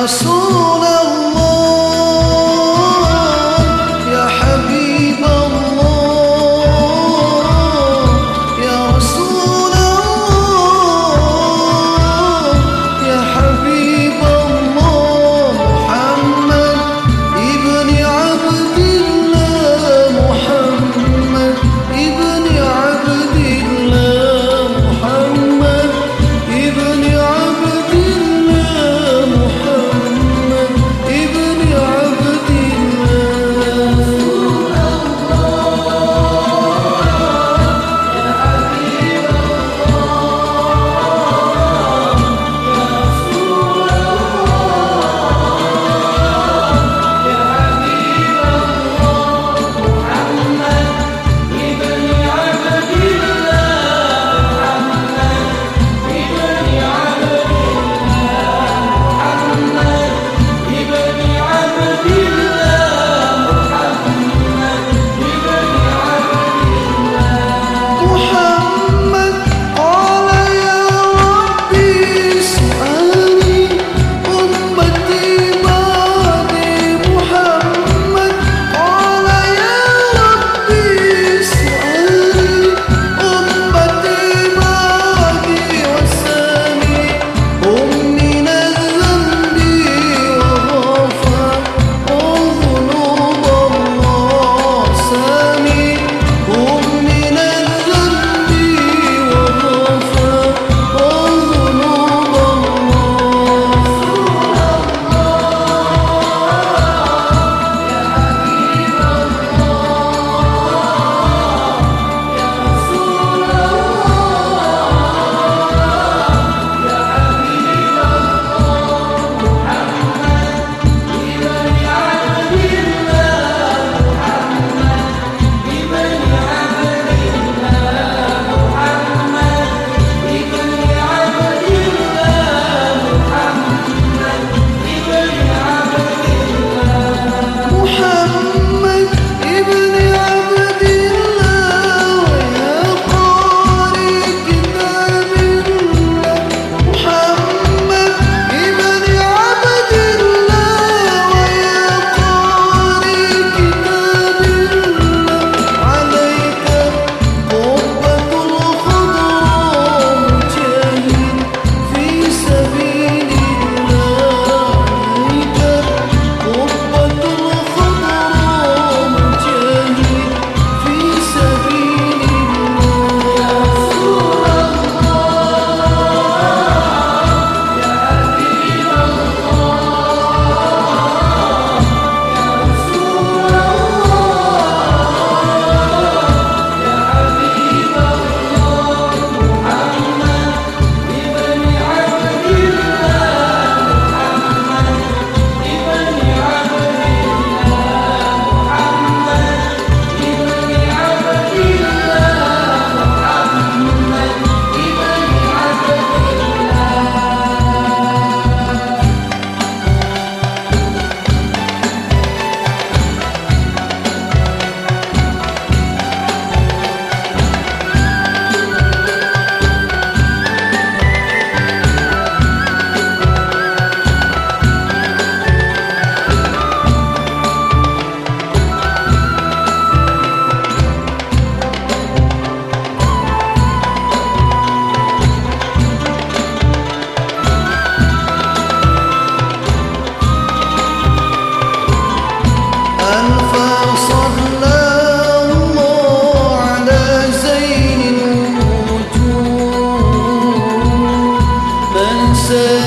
Dios.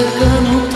这个梦。